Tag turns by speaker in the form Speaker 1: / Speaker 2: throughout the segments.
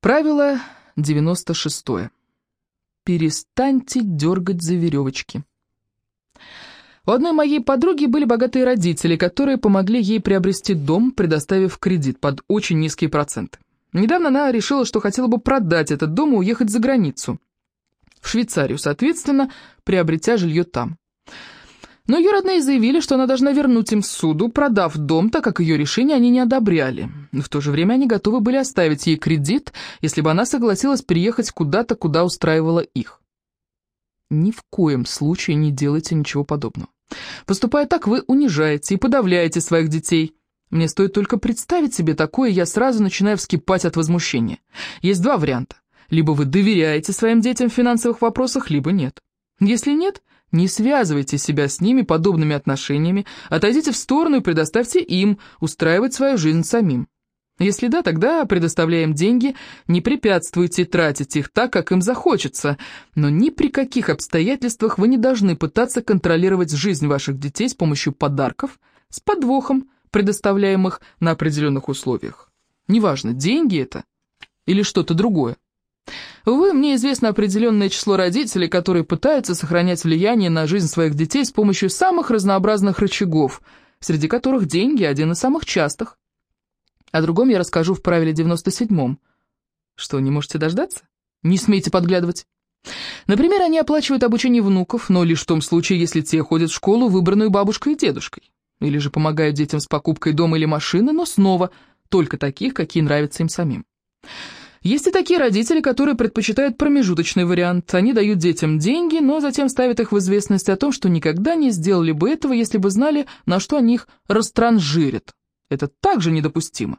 Speaker 1: Правило 96. Перестаньте дергать за веревочки. У одной моей подруги были богатые родители, которые помогли ей приобрести дом, предоставив кредит под очень низкие проценты. Недавно она решила, что хотела бы продать этот дом и уехать за границу. В Швейцарию, соответственно, приобретя жилье там. Но ее родные заявили, что она должна вернуть им суду, продав дом, так как ее решение они не одобряли. В то же время они готовы были оставить ей кредит, если бы она согласилась переехать куда-то, куда устраивала их. Ни в коем случае не делайте ничего подобного. Поступая так, вы унижаете и подавляете своих детей. Мне стоит только представить себе такое, я сразу начинаю вскипать от возмущения. Есть два варианта. Либо вы доверяете своим детям в финансовых вопросах, либо нет. Если нет, не связывайте себя с ними подобными отношениями, отойдите в сторону и предоставьте им устраивать свою жизнь самим. Если да, тогда предоставляем деньги, не препятствуйте тратить их так, как им захочется, но ни при каких обстоятельствах вы не должны пытаться контролировать жизнь ваших детей с помощью подарков, с подвохом, предоставляемых на определенных условиях. Неважно, деньги это или что-то другое. Увы, мне известно определенное число родителей, которые пытаются сохранять влияние на жизнь своих детей с помощью самых разнообразных рычагов, среди которых деньги один из самых частых. О другом я расскажу в правиле 97-м. Что, не можете дождаться? Не смейте подглядывать. Например, они оплачивают обучение внуков, но лишь в том случае, если те ходят в школу, выбранную бабушкой и дедушкой. Или же помогают детям с покупкой дома или машины, но снова только таких, какие нравятся им самим. Есть и такие родители, которые предпочитают промежуточный вариант. Они дают детям деньги, но затем ставят их в известность о том, что никогда не сделали бы этого, если бы знали, на что они их растранжирят. Это также недопустимо.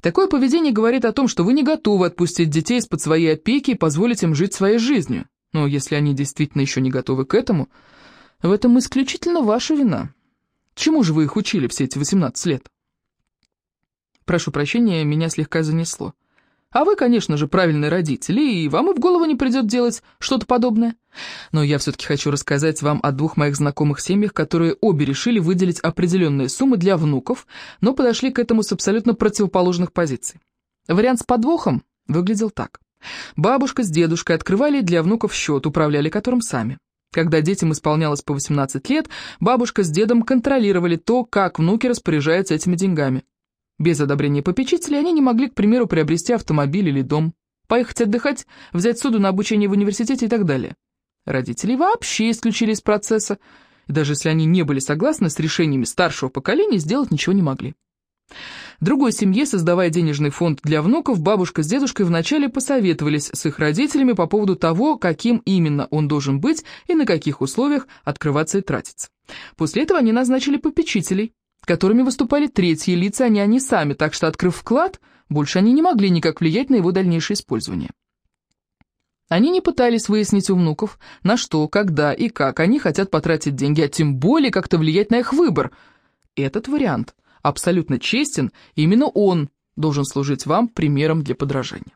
Speaker 1: Такое поведение говорит о том, что вы не готовы отпустить детей из-под своей опеки и позволить им жить своей жизнью. Но если они действительно еще не готовы к этому, в этом исключительно ваша вина. Чему же вы их учили все эти 18 лет? Прошу прощения, меня слегка занесло. А вы, конечно же, правильные родители, и вам и в голову не придет делать что-то подобное. Но я все-таки хочу рассказать вам о двух моих знакомых семьях, которые обе решили выделить определенные суммы для внуков, но подошли к этому с абсолютно противоположных позиций. Вариант с подвохом выглядел так. Бабушка с дедушкой открывали для внуков счет, управляли которым сами. Когда детям исполнялось по 18 лет, бабушка с дедом контролировали то, как внуки распоряжаются этими деньгами. Без одобрения попечителей они не могли, к примеру, приобрести автомобиль или дом, поехать отдыхать, взять суду на обучение в университете и так далее. Родители вообще исключили из процесса, и даже если они не были согласны с решениями старшего поколения, сделать ничего не могли. Другой семье, создавая денежный фонд для внуков, бабушка с дедушкой вначале посоветовались с их родителями по поводу того, каким именно он должен быть и на каких условиях открываться и тратиться. После этого они назначили попечителей, которыми выступали третьи лица, а не они сами, так что, открыв вклад, больше они не могли никак влиять на его дальнейшее использование. Они не пытались выяснить у внуков, на что, когда и как они хотят потратить деньги, а тем более как-то влиять на их выбор. Этот вариант абсолютно честен, именно он должен служить вам примером для подражания.